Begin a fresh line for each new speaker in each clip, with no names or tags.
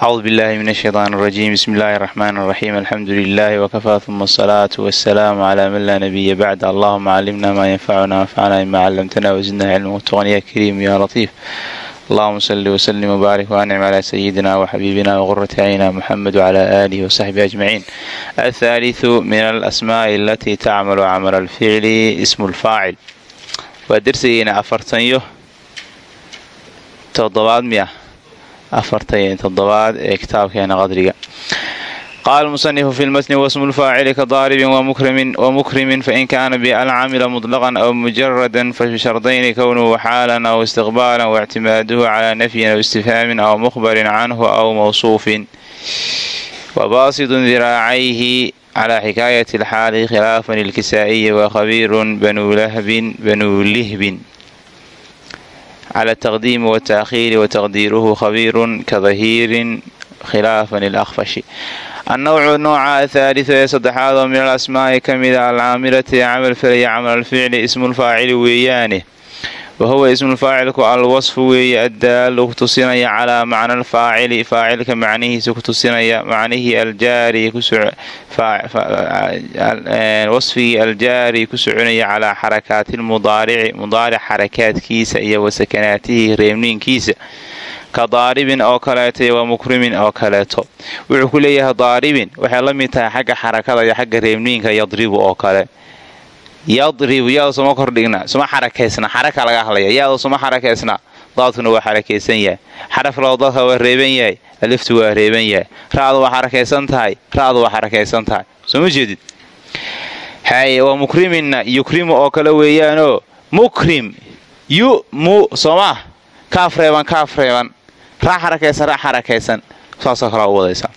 acuudu billahi min ashayaan rajiim bismi illaahi raxmaan raxiim alxamdu lilaahi wakafaa uma asalaatu wasalaamu calaa man laa nabiya bacd allahuma calimna maa yanfacuna wanfacna bima callamtana wasidna cilma watuqan ya kariim ya latiif allahuma salli wslim wbaarik wancim calaa sayidina waxabiibina waqurati acyina muxamed wcalaa aalihi wasaxbihi ajmaciin athaaliu min alasmaa'i alatii tacmalu camal alficli ismu lfaacil waa dersigeena afartan yo todobaad miya afartan toddobaad ee kitaabkeena qadriga. Qaala almusanifu fi lmatni wasmu lfaacili ka daaribin wamukrimin fain kaana bial camila muطlaqan aw mujaradan fabishardayni kownuhu xaalan aw istiqbaalan waictimaaduhu calaa nafyin aw istifhaamin aw mukhbarin canhu aw mawsuufin. Wabaasidun diraacayhi calaa xikaayati alxaali khilaafan ilkisaa'iyi wakhabiirun banulahbin banulihbin cala taqdiimi wataakhiiri wataqdiiruhu khabiirun ka dahiirin khilaafan ilakfashi annowcu nooca athaalisu ee saddexaad oo min al asmaa'i ka mida alcaamirati ee camal falaya camal alficli ismulfaacili weeyaane wahuwa ismulfaacilku alwasfu weeye addaalu kutusinaya calaa macna alfaacili faacilka macnihiisa kutusinaya macnihii aljaari wasfigii aljaari ku soconaya calaa xarakaati lmudaarici mudaaric xarakaadkiisa iyo wa sakanaatihi reebniinkiisa ka daaribin oo kaleeto iyo wa mukrimin oo kaleeto wuxuu ku leeyahay daaribin waxay la mid tahay xagga xarakada iyo xagga reebniinka yadribu oo kale yadribu yaada soma kordhigna suma xarakaysna xaraka laga hadlaya yaada suma xarakaysna daadkuna waa xarakaysan yahay xaraf lao dadka waa reeban yahay aliftu waa reeban yahay ra'du waa xarakaysan tahay ra'du waa xarakaysan tahay soo ma jeedid? Haye waa mukriminna yukrimu oo kale weeyaanoo mukrim yu mu sooma kaaf reeban kaaf reeban raa xarakaysan raa xarakaysan saasoo kale u wadaysaa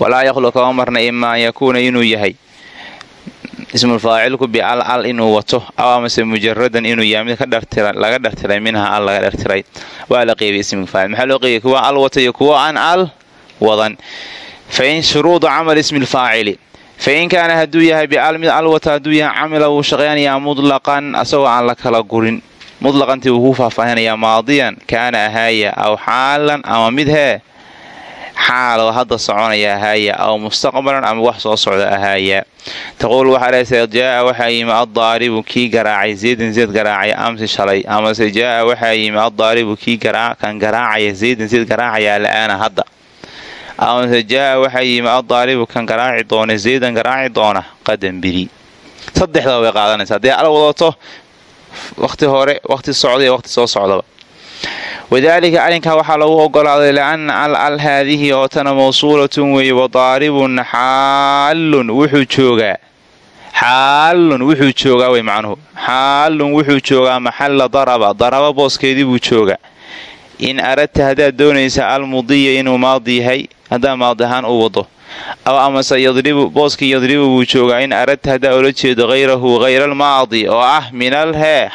walaa yakhlu kama marna an yakuuna inuu yahay ismulfaacilku bial al inuu wato amase mujaradan inuu yahay mid laga dhartiray minha al laga dhartiray. Waa la qeybay ismiga faacil. Maxaa loo qeybay kuwa al wata iyo kuwa aan al wadan. Fa in shuruudu camal ismi lfaacili fa in kaana hadduu yahay bial mid al wata hadduu yahay camila wuu shaqaynayaa mudlaqan asagoo aan la kala gurin. Mudlaqantii wuu ku faahfaahinayaa maadiyan kaana ahaaya aw xaalan ama mid hee xaaloo hadda soconaya ahaaya aw mustaqbalan ama wax soo socda ahaaya. Taquul waxaa jaaa waxaa yimi addaaribu kii garaacay. Zaydan zayd garaacay amsi shalay. Amase jaaa waxaa yimi addaaribu kii kan garaacaya zaydan zayd garaacaya la'aana hadda. Amase jaaa waxaa yimi addaaribu kan garaaci doona zaydan garaaci doona qadan biri. Saddexdaba way qaadanaysa haddii al wadato waqti hore waqti socda iyo waqti soo socdaba wadaalika arrinkaa waxaa lagu ogolaaday lianna al al haadihi oo tana mawsuulatun weeye wadaaribun xaallun wuxuu joogaa. Xaallun wuxuu joogaa wey macnuhu. Xaallun wuxuu joogaa maxalla daraba. Daraba booskeedii buu joogaa. In aradta haddaad doonaysa almudiya inuu maadi yahay haddaa maadi ahaan u wado. Aw amase yadribu booskii yadribu buu joogaa. In aradta haddaa ula jeedo hayrahu hayra almaadi oo ah min alhee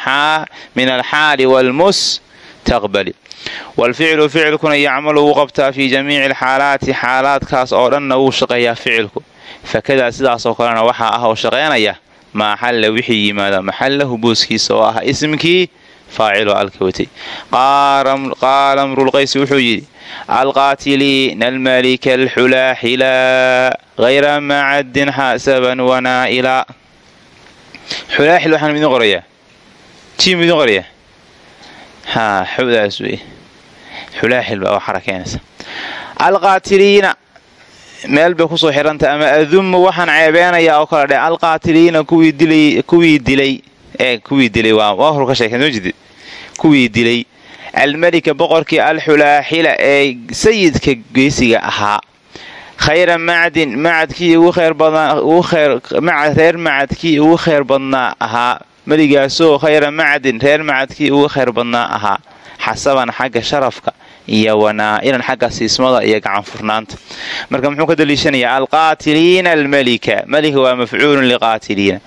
min alxaali walmus taqbali walficlu ficilkuna yacmalu wuu qabtaa fii jamiici alxaalaati xaalaadkaas oo dhanna wuu shaqeeyaa ficilku fakadaa sidaasoo kalena waxaa ah oo shaqaynaya maa xalla wixii yimaada maxallahu booskiisa oo ah ismkii faacilo alka watay qaala mrulqaysi wuxuu yidhi alqaatiliina almalika alxulaaxila hayra macadin xaasaban wanaa'ila xulaaxil waxaan idin qorayaa jiim idin qorayaa haa xowdaas wey xulaaxil baa oo xarakeynaysa alqaatiliina meel bay ku soo xidhantay ama adumu waxaan ceebeenayaa oo kale dhe alqaatiliina kuwii dilay kuwii dilay ee kuwii dilay waa hor ka sheekeen soo jeedid kuwii dilay almelika boqorkii alxulaaxila ee sayidka geesiga ahaa. Khayra macdin macadkii ugu reer macadkii ugu khayr badnaa ahaa. Meligaasoo khayra macdin reer macadkii ugu khayr badnaa ahaa. Xasaban xagga sharafka iyo wanaa'ilan xagga siismada iyo gacanfurnaanta. Marka muxuu ka daliishanayaa alqaatiliina almelika melika waa mafcuulun liqaatiliina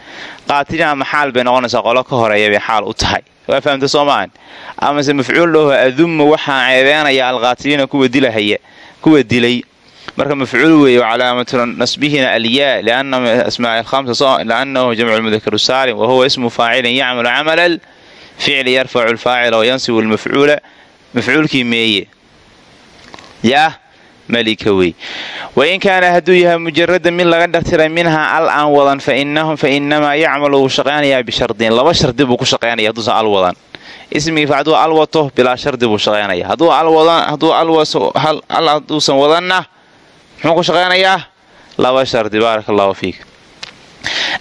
qaatiliina ama bay noqonaysaa qolo ka horreeya bay xaal u tahay. Waa fahamta soomaan amase mafcuul dhaho adumma waxaa ceebeenaya alqaatiliina kuwa dilay. Marka mafcuul weeye calaamatu nasbihina alyaa liannahu asmaa hamsa liannahu jamcu lmudakaru saalim wahuwa ismu faacilin yacmalu camala alficli yarfacu alfaacila wayansibu lmafcuula mafcuulkii meeye. Yaah malika wey wain kaana hadduu yahay mujarada mid laga dhartiray minhaa al aan wadan fa inamaa yacmalu wuu shaqaynayaa bishardin. Laba shardi buu ku shaqaynaya hadduusan al wadan. Ismigiifa hadduu al wato bilaa shardi buu shaqaynaya. Hadduu hadduusan wadanna muxuu ku shaqaynayaa laba shardi baaraka allahu fiik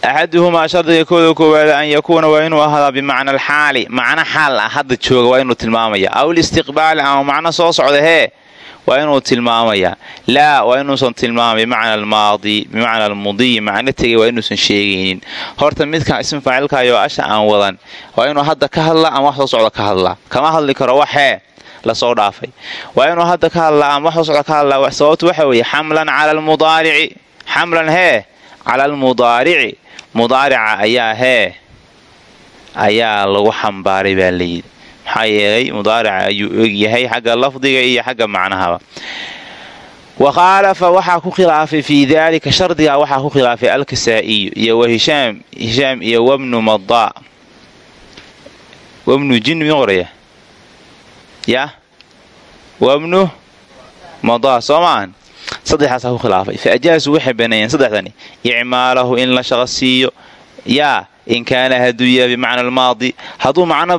axaduhumaa shardiga kooda koowaada an yakuuna waa inuu ahaadaa bimacna alxaali macno xaal ah hadda jooga waa inuu tilmaamaya aw listiqbaali ama macno soo socda hee waa inuu tilmaamaya laa waa inuusan tilmaamay bimacna almaadi bimacna almudiy macno tegay waa inuusan sheegaynin horta midka ism faacilkaayo asha aan wadan waa inuu hadda ka hadlaa ama wax soo socda ka hadlaa kama hadli karo waxee la soo dhaafay waa inuu hadda ka hadlaa ama wax soo socda ka hadlaa sababtu waxa weeye xamlan cala almudaarici xamlan hee cala almudaarici mudaarica ayaa hee ayaa lagu xambaaray baa layidhi maxaa yeelay mudaarica ayuu egyahay xagga lafdiga iyo xagga macnahaba wa khaalafa waxaa ku khilaafay fii daalika shardigaa waxaa ku khilaafay alkasaa'iyu iyo wa hishaam hishaam iyo wabnu madaa wabnu jin mi qoraya? Yah wabnu madaa soo maahan saddexaasaa ku khilaafay fa ajaasuu waxay baneeyeen saddexdani icmaalahu in la shaqo siiyo yaa in kaana hadduu yahay bimacna almaadi. Hadduu macno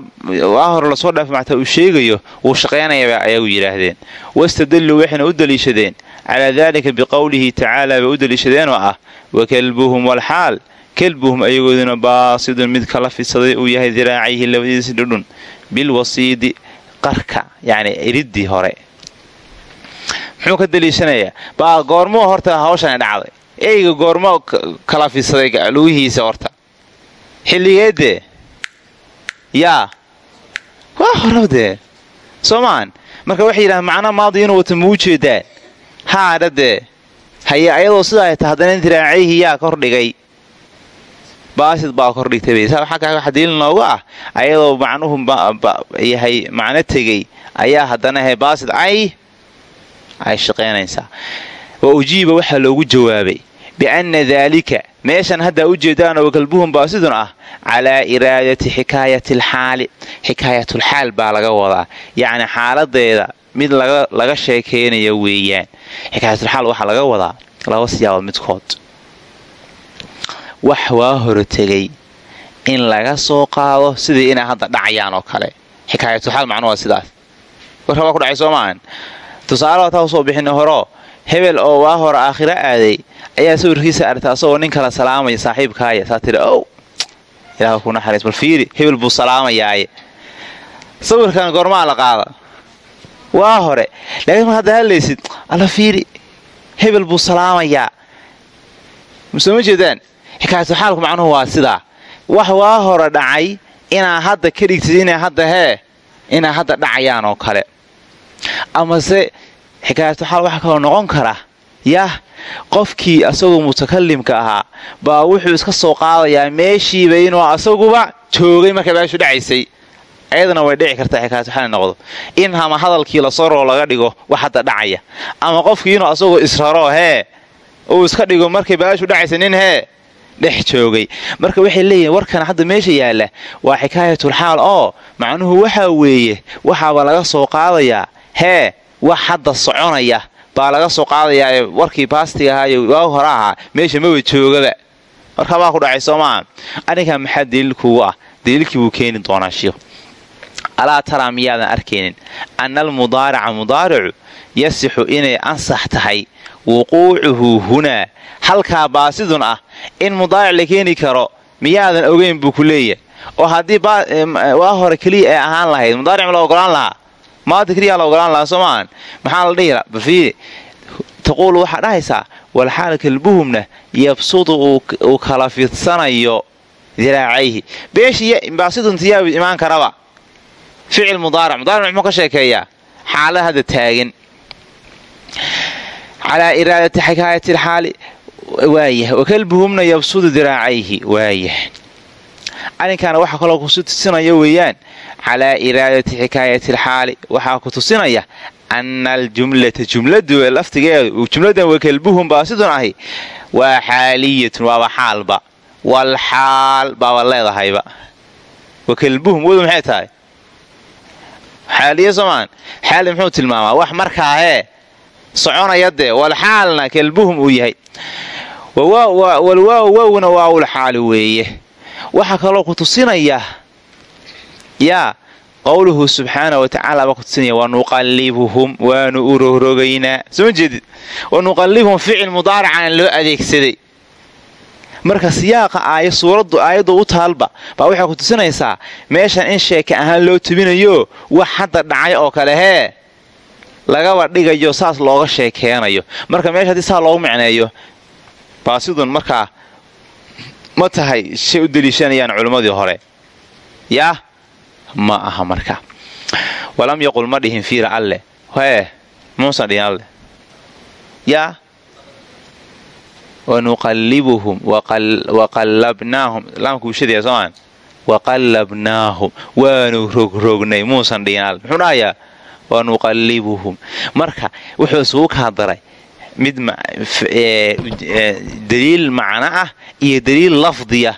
hore la soo dhaafay mactaa uu sheegayo wuu shaqaynayaba ayagu yidhaahdeen. Wastadalluu waxayna u daliishadeen. Calaa daalika biqowlihi tacaala bay u daliishadeen oo ah wa kalbuhum walxaal. Kalbuhum ayagooduna baasidun mid kala fidsaday uu yahay diraacayhi labadiisi dhudhun bilwasiidi qarka yacni iriddii hore muxuu ka daliishanayaa baa goormuu horta hawshani dhacday. Eyga goormo kala fidsaday lugihiisa horta. Xilligeedee? Yaa. Waa horabdee soo maan marka waxay yidhahdeen macno maadi inuu wata muu jeedaan? Haadha dee haye ayadoo sidaa ta haddana diraacayhi yaa kordhigay baasid baa kordhigtay xagga xadiil noogu ah ayadoo macnuhu yahay macno tegey ayaa haddana he baasid ay ay shaqaynaysaa wa ujiiba waxaa loogu jawaabay bianna daalika meeshan haddaa u jeedaanoo wakalbuhum baasidun ah calaa iraadati xikaayati alxaali. Xikaayatulxaal baa laga wadaa. Yacni xaaladeeda mid laga sheekaynayo weeyaan. Xikaayatulxaal waxaa laga wadaa laba siyaabood midkood. Wax waa hore tegay in laga soo qaado sidii inay hadda dhacayaan oo kale. Xikaayatulxaal macnuhu waa sidaas. Warka ku dhacay soo maahan tusaale wataa u soo bixina horoo hebel oo waa hore aakhiro aaday ayaa sawirkiisa aragta asagoo nin kala salaamaya saaxiibkaaya saa tiri ow ku naxariis. Bal fiiri hebel buu salaamayaaye sawirkan goormaa la qaada. Waa hore. Laakiin mar hadda hadlaysid? Alla fiiri hebel buu salaamayaa soo ma xikaayatuxaalku macnuhu waa sidaa. Wax waa hore dhacay inaa hadda ka dhigtid inay hadda hee inay hadda dhacayaan oo kale. Amase xikaayatuxaal waxaa kaloo noqon kara. Yah qofkii asagoo mutakalimka ahaa baa wuxuu iska soo qaadayaa meeshiiba inuu asaguba joogay markay meeshu dhacaysay. Ayadana way dhici kartaa xikaayatuxaal noqdo in ama hadalkii la soo laga dhigo wax hadda dhacaya. Ama qofkii inuu asagoo israro hee uu iska dhigo markay baashu dhacaysa nin hee dhex joogay. Marka waxay leeyihiin warkan hadda meesha yaalla waa xikaayatulxaal oo macnuhu waxaa weeye waxaaba laga soo qaadayaa. Hee wax hadda soconaya baa laga soo qaadayaa warkii baastiga ahaayo waa hore ahaa meesha maba joogaba. Warkabaa ku dhacay soomaa arrinkaa maxaa daliilkuugu ah? Daliilkii buu keeni doonaa shiikhu alaa taraa miyaadan arkaynin anna almudaarica mudaaricu yasixu inay ansax tahay. Wuquucuhu hunaa halkaa baasidun ah. In mudaaric la keeni karo miyaadan ogeyn buu ku leeyahay. Oo haddii waa hore keliya ay ahaan lahayd mudaaric ma la ogolaan lahaa maanta keliyaa la ogolaan lahaa soo maxaa la dhihi bafiiri taquulu waxaa dhahaysaa walxaal kalbuhumna yabsudu uu kala fidsanayo diraacayhi. Beeshii baasiduntiyaa imaan karaba. Ficil mudaaric mudaaric muxuu ka sheekeeyaa? Xaalad hadda taagan calaa iraadati xikaayati alxaali waayah. Wakalbuhumna yabsudu diraacayhi waayah arrinkaana waxaa kaloo kusi tusinaya weeyaan calaa iraadati xikaayati alxaali. Waxaa ku tusinaya ana aljumlata jumladu laftigeedu jumladan wakalbuhum baasidun ahi. Waa xaaliyatun waaba xaalba. Walxaal baaba leedahayba. Wakalbuhum wadu maxay tahay? Xaaliya soomaan xaali muxuu tilmaamaa? Wax markaa hee soconaya dee. Walxaalna kalbuhum uu yahay. Walwaaw waawna waawulxaali weeye waxaa kaloo ku tusinaya yaa qowluhu subxaana wa tacaala baa ku tusinaya wanuqallibuhum waanu u rogrogaynaa. Soo jeedid? Wanuqallibuhum ficil mudaaracaan loo adeegsaday. Marka siyaaqa aaya suuraddu aayaddu u taalba baa waxay ku tusinaysaa meeshan in sheeka ahaan loo tubinayo wax hadda dhacay oo kale hee lagaba dhigayo saas looga sheekeenayo marka meesha haddii saa loogu micneeyo baasidun markaa ma tahay shay u deliishanayaan culimmadii hore? Yaa ma aha marka. Walam yaqul ma dhihin fiira alle. Hee muusan dhihin alle. Yaa wanuqallibuhum waqallabnaahum. Laamkuushadaya soomaan waqallabnaahum waanu rogrognay muusan dhihin alle. Muxuu dhahayaa? Wanuqallibuhum. Marka wuxuu isugu kaa daray mid daliil macno ah iyo daliil lafdiya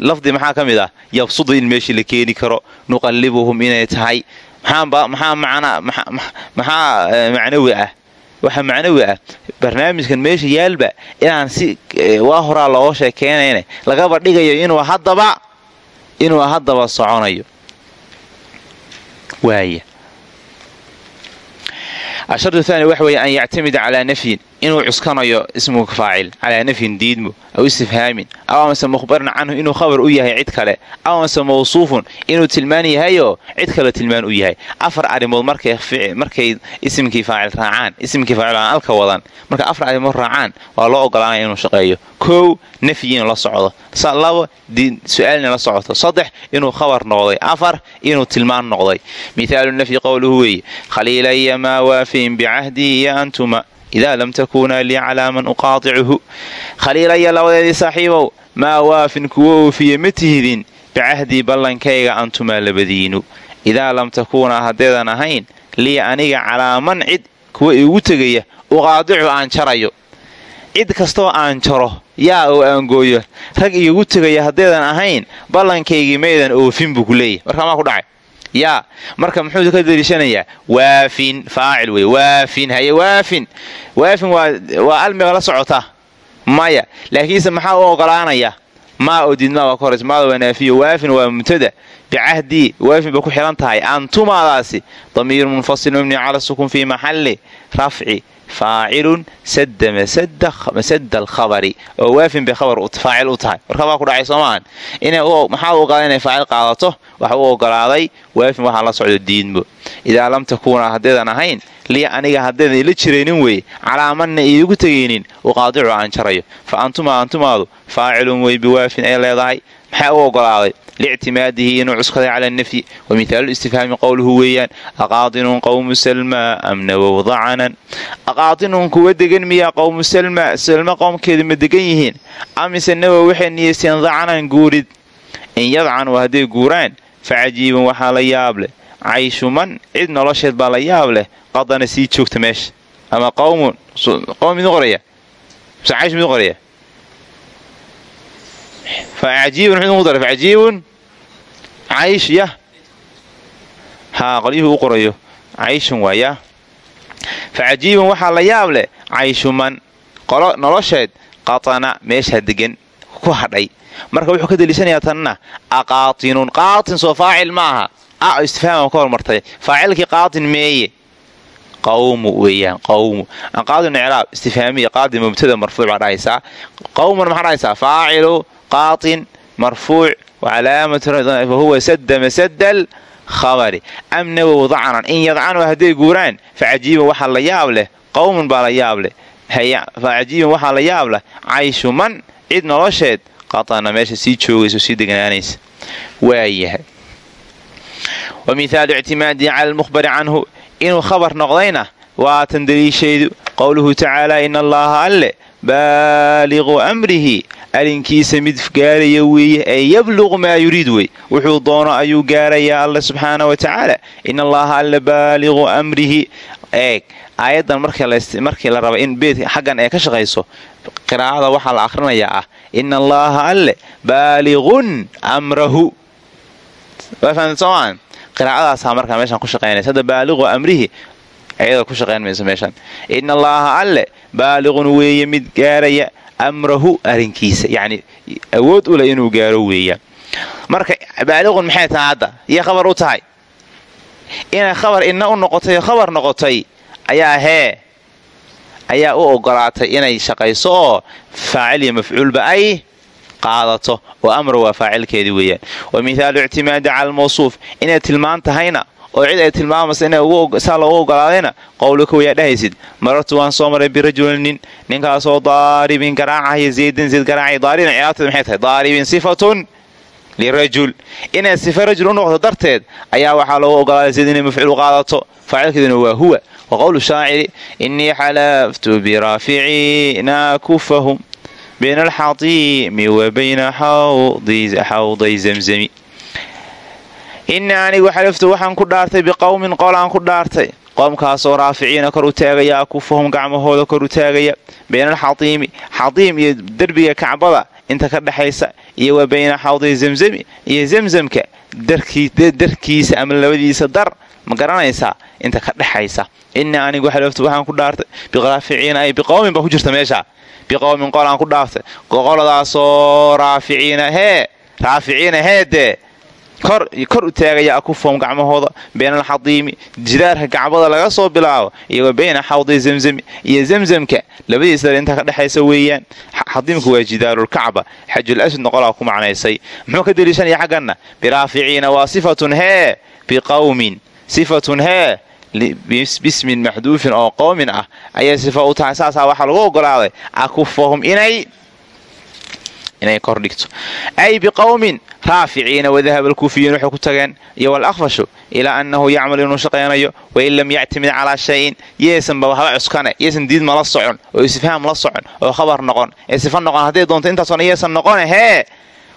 lafdi maxaa ka mid ah? Yabsudu in meeshii la keeni karo. Nuqallibuhum inay tahay. Maxaa macnawi ah? Waxa macnawi ah barnaamijkan meesha yaalba inaan si waa horaa looga sheekeynayna lagaba dhigayo inuu haddaba soconayo. Waaya ashardu thani waxa weeye an yactamida calaa nafyin inuu cuskanayo ismuga faacil. Calaa nafyin diidmo aw istifhaamin. Aw amase mukhbaran canhu inuu khabar u yahay cid kale. Aw amase mawsuufun inuu tilmaan yahayoo cid kale tilmaan u yahay. Afar arrimood markay isimkii faacil raacaan isimkii faacil alka wadan marka afar arrimood raacaan waa loo ogolaanaya inuu shaqeeyo. Kow nafyi inuu la socdo. Labo su'aalina la socoto. Saddex inuu khabar noqday. Afar inuu tilmaan noqday. Mithaalu nafyi qowluhu weeye khaliilaya maa waafiin bicahdii iyo antuma idaa lam takuunaa lii calaa man uqaadicuhu khaliilaya labadeedii saaxiibow maa waafin kuwa oofiye ma tihidin bicahdii ballankayga antumaa labadiinu idaa lam takuunaa haddeedan ahayn lii aniga calaa man cid kuwa iigu tegaya uqaadicu aan jarayo cid kastoo aan jaro yaa oo aan gooyo rag iigu tegaya haddeedan ahayn ballankaygii maydan oofin buu ku leeyahy markaamaa ku dhacay yaa marka muxuu ka daliishanayaa waafin faacil wey waafin haye waafin. Waafin waa almiga la socota maya. Laakiinse maxaa u ogolaanaya maa oo diidmaa waa ka maada waa naafiyo waafin waa mubtada. Bicahdii waafin bay ku xihan tahay antumaadaasi damiiru munfasil mabni cala sukun fii maxalli rafci faacilun sada masada alkhabari oo waafin bay faacil u tahay warkabaa ku dhacay soomaan maxaa u ogolaa inay faacil qaadato waxa u ogolaaday waafin waxaa la socdo diidmo idaa lam takuuna haddeedan ahayn lii aniga haddeedan ila jiraynin weeye calaamanna iigu tegaynin uqaadicu aan jarayo fa antuma antumaadu faacilun wey biwaafin ay leedahay maxaa u ogolaaday lictimaadihi inuu cuskaday cala nafyi wa mithaalu istifhaami qowluhu weeyaan aqaadinun qowmu salmaa am nawow dacanan aqaadinun kuwa degan miyaa qowmu salma salma qowmkeeda ma degan yihiin amise nawow waxay niyeysteen dacanan guurid in yadcanu hadday guuraan fa cajiibun waxaa la yaab leh cayshuman cid nolosheed baa la yaab leh qadana sii joogta meesha ama qowmun qowm midin yah haa qolyuhu u qorayo. Cayshun waa yah facajiibun waxaa la yaab leh cayshuman qolo nolosheed qatana meeshaa degan ku hadhay. Marka wuxuu ka deliishanayaa tanna aqaatinun qaatin soo faacil maaha. A istifhaama ka hormartay faacilkii qaatin meeye. Qawmu weeyaan qawmu. Aqaadin icraab istifhaamiya qaadin mubtada marfuuc baa qawmun maxaa dhahaysaa? Faacilu qaatin marfuuc wacalaamatuhuwa sada masada alkhabari am nawow dacanan in yadcanu hadday guuraan facajiiban waxaa la yaab leh qowmun baa la yaab leh facajiiban waxaa la yaab leh cayshu man cid nolosheed qatana meesha sii joogayso sii deganaanaysa waayahay wa mithaalu ictimaadihi cala almukhbari canhu inuu khabar noqdayna waa tan daliishaydu qowluhu tacaala alle baaliqu amrihi arinkiisa mid gaaraya weeye ee yabluqu maa yuriid wey wuxuu doono ayuu gaarayaa alle subxaana wa tacaala in allaha alle baaliqu amrihi. Eeg aayaddan markii la raba in beedka xaggan ay ka shaqayso qiraa'ada waxaa la akhrinayaa ah ina allaha alle baaliqun amrahu. Qiraa'adaasaa markaa meeshaan ku shaqaynaysa. Hadda baaliqu amrihi ayada ku shaqayn mayso ina allaaha alle baaliqun weeye mid gaaraya amrahu arrinkiisa yacni awood u leh inuu gaaro weeyaan marka baaliqun maxay tahay hadda? Iyo khabar u tahay. Inay khabar inna u noqotay khabar noqotay ayaa hee ayaa u ogolaatay inay shaqayso oo faacil iyo mafcuulba ay qaadato oo amra waa faacilkeedii weeyaan. Wa mithaalu ictimaadi cala almawsuuf inay tilmaan tahayna oo cid ay tilmaamaysa insaa loogu ogolaadayna qowlika wayaa dhahaysid marartu waan soo maray birajulin nin ninkaasoo daaribin garaacaya zaydan zayd garaacaya daaribin cilaabteed maxay tahay? Daaribin sifatun lirajul. Inay sifa rajul u noqoto darteed ayaa waxaa loogu ogolaaday zayd inay mafcuul qaadato faacilkeeduna waa huwa. Wa qowlu shaaciri innii xalaftu biraaficiina kufahum bayna alxatiimi wa bayna xawday zamzami innii anigu xalaftu waxaan ku dhaartay biqowmin qolaan ku dhaartay. Qoomkaasoo raaficiina kor u taagaya akufahum gacmahooda kor u taagaya. Bayna alxatiimi xatiim iyo derbiga kacbada inta ka dhexaysa iyo wa bayna xawday zamzami iyo zamzamka darkiisa ama labadiisa dar ma garanaysaa inta ka dhexaysa innii anigu xalaftu waxaan ku dhaartay biraaficiina ay biqowmin baa ku jirta meesha. Biqowmin qolaan ku dhaartay. Qoladaasoo raaficiina hee raaficiina heedee kor u taagaya akufahum gacmahooda bayna alxadiimi jidaarka gacbada laga soo bilaabo wa bayna xawdi zamzami iyo zamzamka labadiisa dar inta ka dhexaysa weeyaan. Xadiimku waa jidaarulkacba xajul aswadna qolaa ku macnaysay. Muxuu ka deliishanaya xagganna? Biraaficiina waa sifatun hee biqawmin. Sifatun hee bismin maxduufin oo qowmin ah. Ayay sifa u tahay saasaa waxaa lagu ogolaaday akufahum inay inay kor dhigto. Ay biqowmin raaficiina wadahaba alkuufiyiin waxay ku tageen iyo walakfashu ilaa annahu yacmal inuu shaqaynayo wain lam yactimid calaa shayin. Yeesanba haba cuskane yeesan diid ma la socon oo istifhaam la socon oo khabar noqon. Ee sifa noqon hadday doonto intaasona yeesan noqone hee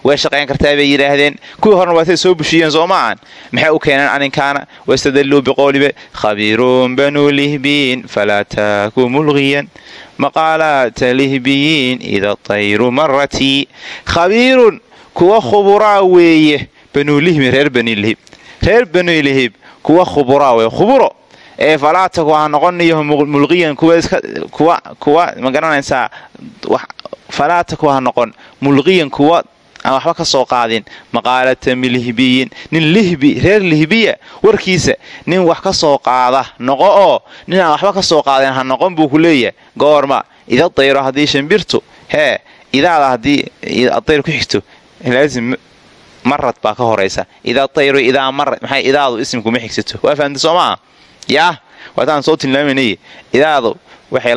way shaqayn kartaa bay yidhaahdeen kuwii horena waatay soo bushiyeen soo ma aan maxay u keeneen aninkaana wastadalluu biqowlibe khabiiruun banuu lihbiin falaa taaku mulqiyan maqaalaata lihbiyiin ida tayru maratii khabiirun kuwa khuburaa weeye banuulihibin reer banilihib reer banilihib kuwa khuburaa weye khuburo ee falaataku ha noqonayo mulqiyan kuwa ma garanaysaa falaataku ha noqon mulqiyan kuwa aan waxba ka soo qaadin. Maqaalata milihbiyin. Nin lihbi reer lihbiya warkiisa nin wax ka soo qaada noqo oo nin aan waxba ka soo qaadin ha noqon buu ku leeyahay. Goorma ida dayro haddii shambirtu hee idaada haddii adayr ku xigto laazim marad baa ka horaysa idaa dayro idaa marad maxay idaadu isimkuma xigsato? Waa fahamta soo maaha? Yaah waataan soo tilmaamanay idaadu waxay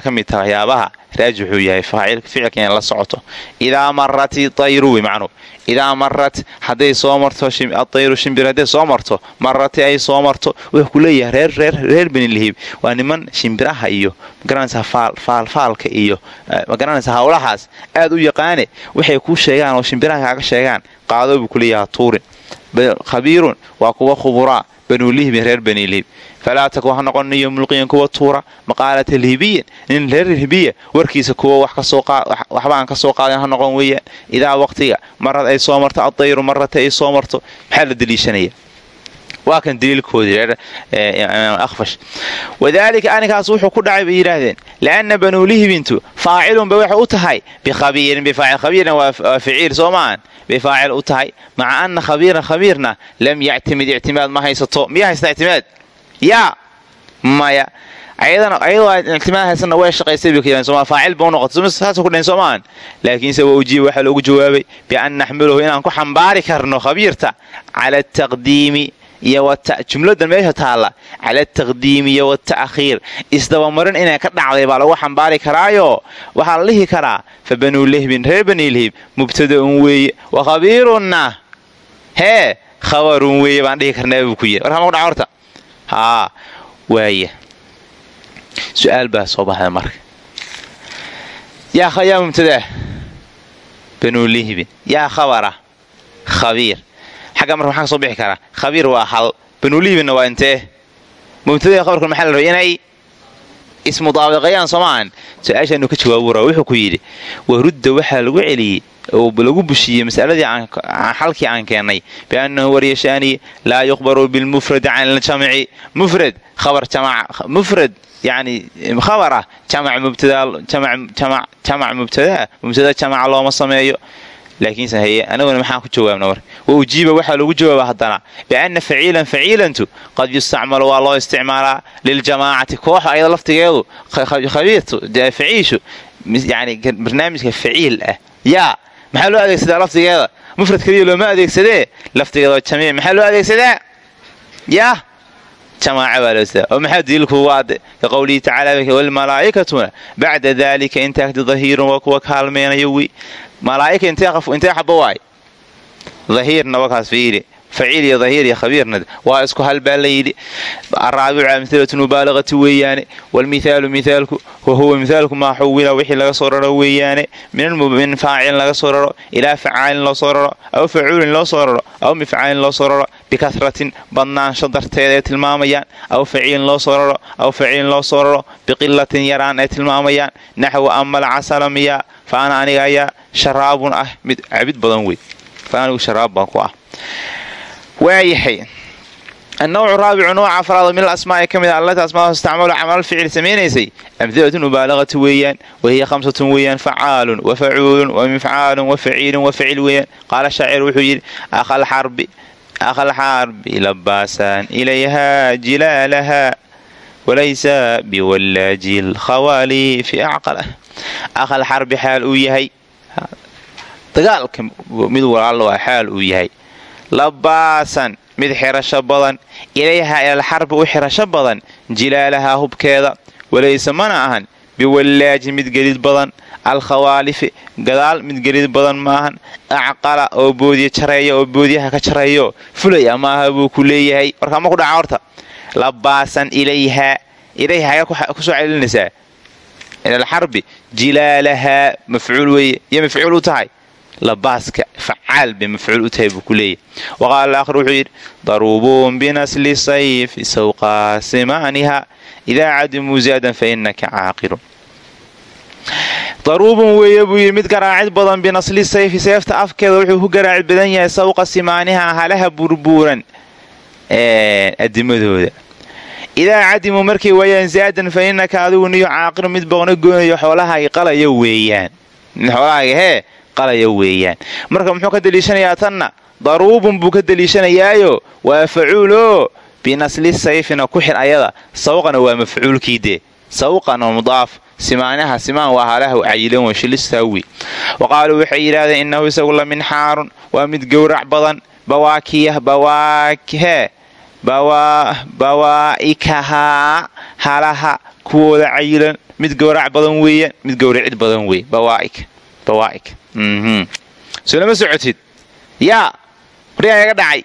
ka mid tahay waxyaabaha raaj wuxuu yahay ficilka inay la socoto. Idaa marati dayru wey macnuu idaa marat hadday soo marto adayru shimbir hadday soo marto marati ay soo marto wuxuu ku leeyahay reer benilihib waa niman shimbiraha iyo ma garanaysaa faalfaalka iyo ma garanaysaa howlahaas aad u yaqaane waxay kuu sheegaan oo shimbiraha kaaga sheegaan qaado buu kuleeyaha tuurin. Khabiirun waa kuwa khuburaa banuulihibin reer benilihib falaa taku ha mulqiyan kuwa tuura maqaalata lhibiyin nin reer lhibiya warkiisa kuwa waxba aan ka soo qaadin ha noqon weeyaan idaa waqtiga marad ay soo marto adayru marata ay soo marto maxaa la deliishanaya waa kan daliilkoodii reer akhfash wadaalika aninkaas wuxuu ku dhacay bay yidhaahdeen lianna banuulihibintu faacilun bay waxay u tahay bikhabiirin bifaacil khabiirna waa ficiil soo maahan bay faacil u tahay maca ana khabiiran khabiirna lam yactimid ictimaad ma haysato miyaa haystaa ictimaad yaa maya. Ayadoo ictimaad haysanna way shaqaysay bay soma faacil ba u noqotay saasay ku dhahin soo maahan laakiinse wa ujiiba waxaa loogu jawaabay bian naxmiluhu inaan ku xambaari karno khabiirta cala ataqdiimi jumladan meesha taalla cala ataqdiimi iyo wata'khiir isdabamarin inay ka dhacday baa lagu xambaari karaayo. Waxaa la dhihi karaa fa banuu lihbin reer banii lihib mubtada'un weeye wa khabiirunna. Hee khabarun weeye baan dhihi karnaa buu ku yiri warkama ku dhaca horta haa waaya su'aal baa soo baxday marka. Yaa mubtadaa banuu lihbin yaa khabara khabiir. Xagga marka maxaa ka soo bixi karaa. Khabiir waa hal. Banuulihibinna waa intee? Mubtadai khabarku maxaa la rabay inay ismudaabiqayaan soo maahan su'aashaanu ka jawaabu raa wuxuu ku yidhi warudda waxaa lagu celiyey oo lagu bushiyey masaladii xalkii aan keennay biannahu waryashaaniye laa yukhbaru bilmufradi can iljamci mufrad khabar jamac mufrad yani khabar ah jamac mubtadajamac mubtadaa mubtada jamaca looma sameeyo laakiinse haye anaguna maxaan ku jawaabna marka wa ujiiba waxaa loogu jawaaba haddana. Bianna faciilan faciilantu qad yustacmalu waa loo isticmaalaa liljamaacati koox ayada laftigeedu. Faciishu yani barnaamijka faciil ah. Yaa maxaa loo adeegsadaa laftigeeda? Mufrad kaliya looma adeegsadee? Laftigeeda jamiic maxaa loo adeegsadaa? Yaa oo maxaa daliilku waade ka qowlihi tacaala walmalaa'ikatuna bacda daalika intaagti dahiirun waa kuwa kaalmeenayo wey malaa'ika intee xaba waay dahiirna wakaas fiiri faciil iyo dahiir iyo khabiirna waa isku hal baa la yidhi araabicu amhilatun mubaalaqati weeyaane walmithaalu mithaalku wa huwa mithaalku maa xuwila wixii laga soo raro weeyaane min faacilin laga soo raro ilaa facaalin loo soo raro aw facuulin loo soo raro aw mifcaalin loo soo raro bikahratin badnaansho darteed ay tilmaamayaan aw faciilin loo soo raro aw faciilin loo soo raro biqilatin yaraan ay tilmaamayaan naxwu amal casala miyaa fa aniga ayaa sharaabun ah mid cabid badan wey fa sharaab baan ku ah waayahay. Annawcu raabicu nooca afraad min alasmaa'i ka mid a allati asmaadu istacmalu camal ficil samaynaysay amhilatu mubaalaqati weeyaan wahiya khamsatun weeyaan facaalun wa facuulun wa mifcaalun wa faciilun wa facil weeyaan. Qaala shaacir wuxuu yidhi akhal xarbi akhal xarbi labaasaan ilayhaa jilaalaha walaysa biwallaaji lkhawaali fi acqalah akhal xarbi xaal uu yahay. Dagaalka mid walaalo ah xaal uu yahay labaasan mid xirasho badan. Ilayhaa ilalxarbi u xirasho badan jilaalahaa hubkeeda. Walayse mana ahan biwallaaji mid gelid badan. Alkhawaalifi gadaal mid gelid badan maahan acqala oo boodiya jareeya oo boodiyaha ka jareeyo fulaya maaha buu ku leeyahay. Warkaa ma ku dhaca horta. Labaasan ilayhaa ilayha ku soo celinaysaa. Ilalxarbi jilaalahaa mafcuul weeye iyo mafcuul u tahay labaaska facaal bay mafcuul u tahay buu ku leeyahy wa qaala aakhir wuxuu yidhi daruubuun binasli sayfi sawqa simaaniha idaa cadimuu zaadan fa inaka daruubun weeye buu yidhi mid garaacid badan binasli sayfi seefta afkeeda wuxuu ku garaacid badan yahay sawqa simaaniha halaha burbuuran adimadooda idaa cadimuu markay waayaan zaadan fa adigu niyo caaqilun mid boqno goonayo xoolahaaga qalaya weeyaan. Xoolahaaga hee qalaya weeyaan. Marka muxuu ka deliishanayaa tanna? Daruubun buu ka deliishanayaayo waa facuuloo binasli sayfina ku xir ayada. Sawqana waa mafcuulkii dee sawqan oo mudaaf. Simaanaha simaan waa halaha cayilan wa shilistaawi wa qaaluu waxay yidhahdeen innahu isagu la minxaarun. Waa mid gowrac badan. Bawaakiyah bawaakhe bawaa'ikahaa halaha kuwooda cayilan. Mid gowrac badan weeyaan mid gowracid badan wey bawaa'ik bawaa'ik soo lama socotid yaa wari hayaga dhacay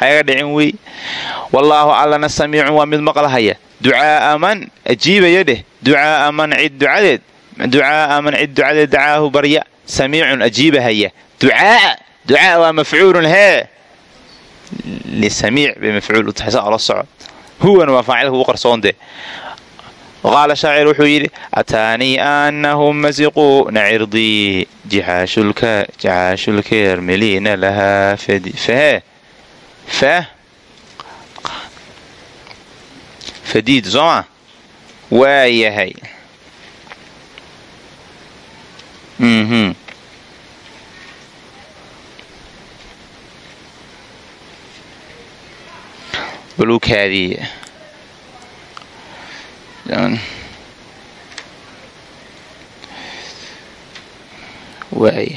hayaga dhicin wey wallaahu allana samiicun waa mid maqlahaya ducaa'a man ajiibaya dheh ducaa'a man cid ducadeed ducaa'a man cid ducadeed dacaahu barya samiicun ajiibahaya ducaa'a ducaa'a waa mafcuulun hee lisamiic bay mafcuul u tahay saa soco huwan waa faacilka ugu qarsoondee qaala shaacir wuxuu yidhi ataanii anahum masiquuna cirdii jaxaashulkeermeliina lahaa fadiid sooma waa yahay balukaadii waay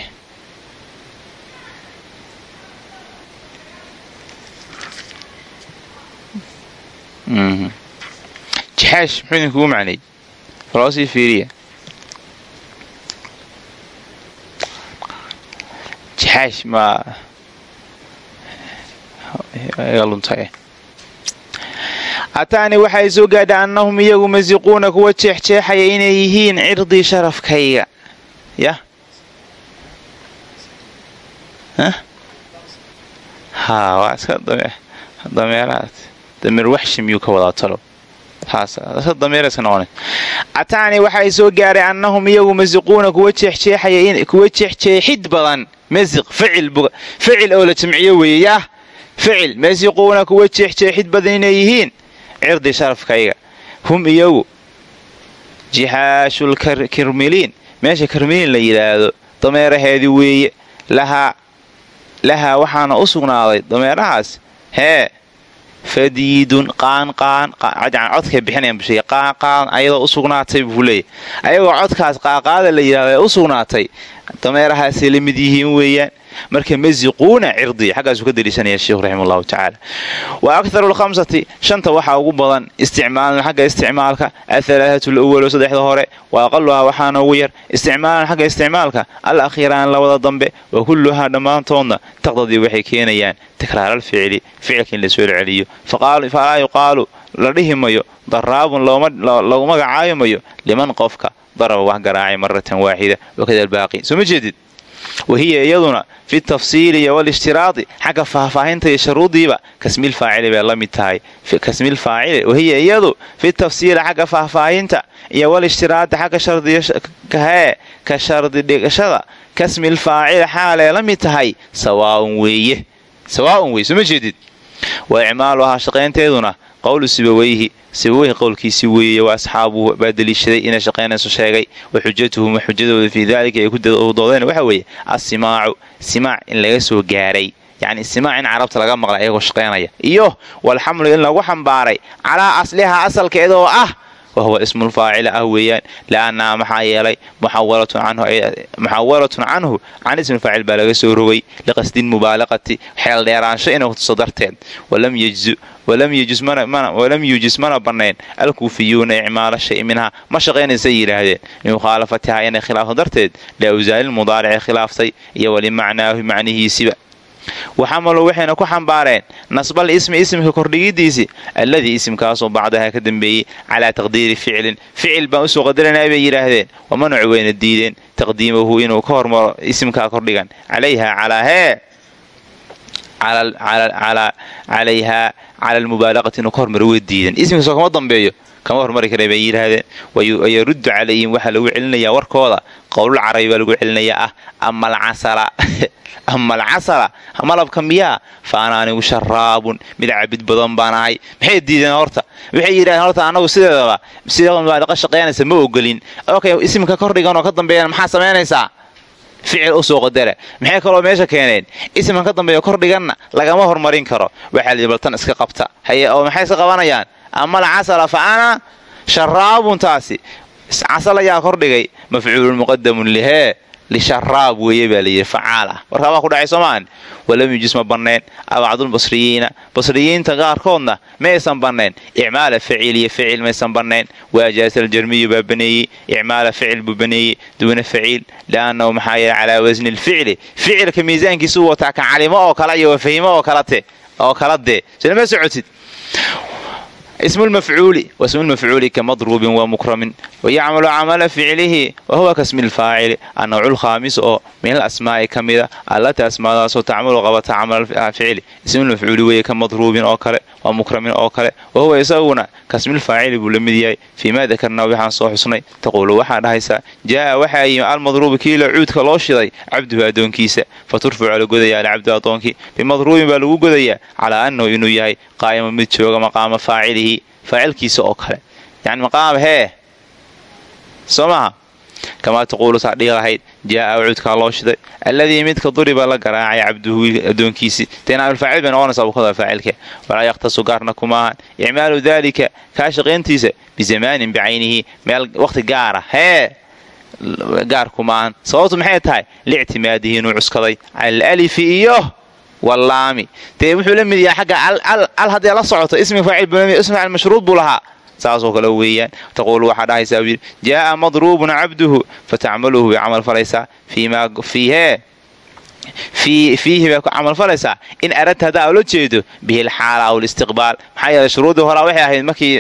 jaxaash muxuu idinkugu macnay faloo sii fiiriya jaxaash ma iga luntae ataani waxay soo gaadha annahum iyagu masiquuna kuwa jeexjeexaya inay yihiin cirdii sharafkayga. Yah haa waa iska dameeraad. Dameer waxshi miyuu ka wadaa talo? Ataani waxay soo gaaray annahum iyagu masiquuna kuwa jeexjeexaya jeexjeexid badan. Masiq ficil oo la jamciyo weeye yaah ficil. Masiquuna kuwa jeexjeexid badan inay yihiin cirdi sharafkayga hum iyagu jixaashul kirmiliin meesha kirmiliin la yidhaahdo dameeraheedii weeye. Lahaa lahaa waxaana u sugnaaday dameerahaas. Hee fadiidun qaanqaan codkay bixinayan busheeye qaanqaan ayadoo u sugnaatay buu leeyahy ayagoo codkaas qaaqaada la yidhahdo ee u sugnaatay dameerahaasay la mid yihiin weeyaan. Marka masiquuna cirdiya xaggaasuu ka daliishanaya sheikhu raxima tacaala. Wa akharu lkhamsati shanta waxaa ugu badan isticmaalan xagga isticmaalka athalaahatu lawalo saddexda hore wa aqaluhaa waxaana ugu yar isticmaalan xagga isticmaalka al akhiiraan labada dambe wa kulluhaa dhammaantoodna taqtadii waxay keenayaan takraaral ficli ficilka in la soo celiyo falaa yuqaalu la dhihi mayo daraabun lagu magacaabi mayo liman qofka daraba wax garaacay maratan waaxida wakada albaaqi soo ma jeedid wahiya iyaduna fi tafsiili iyo walishtiraadi xagga faahfaahinta iyo sharuudiiba kasmil faacili bay la mid tahay. Kasmil faacili wahiya iyadu fi tafsiili xagga faahfaahinta iyo walishtiraadi xagga shardiyahee ka shardi dhigashada kasmil faacili xaalee la mid tahay sawaaun weeye. Sawaaun weye soo qowlu sibaweyhi sibaweyhi qowlkiisii weeye wa asxaabuhu baa daliishaday inay shaqaynayso sheegay wa xujatuhum xujadooda fii daalika ay ku doodeen waxa weeye assimaacu simaac in laga soo gaaray. Yacni simaac in carabta laga maqlay ayagoo shaqaynaya iyo walxamlu in lagu xambaaray calaa aslihaa asalkeeda oo ah wahuwa ismulfaacila ah weeyaan li'annaha maxaa yeelay muxawalatun canhu can ismilfaacil baa laga soo rogay liqasdi mubaalaqati xeel dheeraansho inay tuso darteed walam yujis mana bannayn alkuufiyuuna icmaala shay minhaa ma shaqaynaysay yidhaahdeen limukhaalafatihaa inay khilaafto darteed liawsaanilmudaarici khilaaftay iyo walimacnaahu macnihiisiba waxamaluu waxayna ku xambaareen nasbal ismi ismka kordhigidiisii alladii isimkaasoo bacdaha ka dambeeyey calaa taqdiiri ficlin ficil baan u soo qadaranaa bay yidhaahdeen wamanacu wayna diideen taqdiimahu inuu ka hormaro isimkaa kordhigan calayha calaa hee calayhaa cala almubaalaqati inuu ka hormaro way diideen ismkaasoo kama dambeeyo kama hormari kara bay yidhaahdeen wayaruddu calayhim waxaa lagu celinayaa warkooda qowlul carabi baa lagu celinayaa ah ama alcasala malabka miyaa fa ana anigu sharaabun mid cabid badan baan ahay maxay diideen horta waxay yidhahdeen horta anagu sideedaba sida mubaalaqa shaqaynaysa ma ogolin okay isimka kordhigan oo ka dambeeyana maxaa samaynaysaa ficil u soo qadara maxay kaloo meesha keeneen? Isimkan ka dambeeya kordhiganna lagama hormarin karo. Waxaa layidhi baltan iska qabta. Haye oo maxay iska qabanayaan? Ama alcasala fa ana sharaabun taasi. Casal ayaa kordhigay mafcuulun muqadamun lihee lisharaab weeye baa layidhi facaal ah warkaabaa ku dhacay soomaan walam yujis ma bannayn bacdulbasriyiina basriyiinta qaarkoodna maysan bannayn icmaala ficil iyo ficil maysan bannayn waajaasa aljarmiyu baa baneeyey. Icmaala ficil buu baneeyey. Duuna faciil li'annahu maxaa yeele calaa wasni alficli. Ficilka miisaankiisuu wataa ka calimo oo kale iyo wafahimo oo kalate oo kala dee. Silama socotid ismu lmafcuuli wasmu lmafcuuli ka madruubin wa mukramin wayacmalu camala ficlihi wa huwa kasmi lfaacili annawcu lkhaamis oo min alasmaa'i ka mida allatii asmaadaasoo tacmalu qabata camala ficli ismulmafcuuli weeye ka madruubin oo kale wa mukramin oo kale wa huwa isaguna kasmilfaacili buu la mid yahay fii maa dakarnaa waxaan soo xusnay taquulu waxaa dhahaysaa jaa'a waxaa yimi almadruubu kiila cuudka loo shiday cabduhu addoonkiisa fa turfucu la godayaa alcabdu addoonkii bimadruubin baa lagu godayaa calaa annahu inuu yahay qaa'ima mid jooga maqaama faacilihi faacilkiisa oo kale yani maqaama hee soo maha kamaa taquulu saa dhihi lahayd jaa'a cuudkaa loo shiday alladii midka duriba la garaacay cabduhu addoonkiisii teenaamilfaacil bay noqonaysaa bukada faacilka walaa yakhtasu gaarna kumaahan icmaalu daalika kaa shaqayntiisa bizamaanin bicaynihi meel waqti gaara hee gaar kumaahan sababtu maxay tahay liictimaadihi inuu cuskaday cala alalifi iyo walaami dee wuxuu la mid yahay xagga al hadday la socoto ismi faacil mashruud buu lahaa saasoo kale weeyaan. Taquulu waxaa dhahaysaa u yidhi jaa'a madruubun cabduhu fatacmaluhu bay camal falaysaa fiihee fiihi bay ku camal falaysaa in aradta haddaa ula jeedo bihi lxaala aw listiqbaal. Maxaa yeelay shuruuddii horaa waxay ahayd markii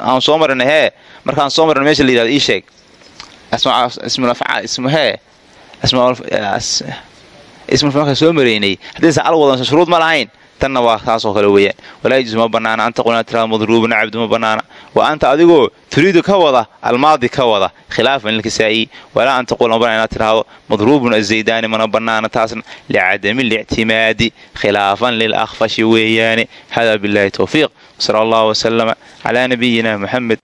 aan soo marina hee markaan soo marina meesha la yidhahdo ii sheeg. Ismuhee ismulmarkaan soo maraynay haddaysa al shuruud ma lahayn tanna waa taasoo kale weeyaan walaa yajuusu ma bannaana an taqul inaad tirahdo madruubun cabdu ma bannaana wa anta adigoo turiidu ka wada almaadi ka wada khilaafan lilkisaa'i walaa an taqul ma bannaana inaad tirahdo madruubun azaydaani mana bannaana taasna licadami lictimaadi khilaafan lilakhfashi weeyaane hada billahi towfiiq wsala allahu wasalama calaa nabiyina muxamed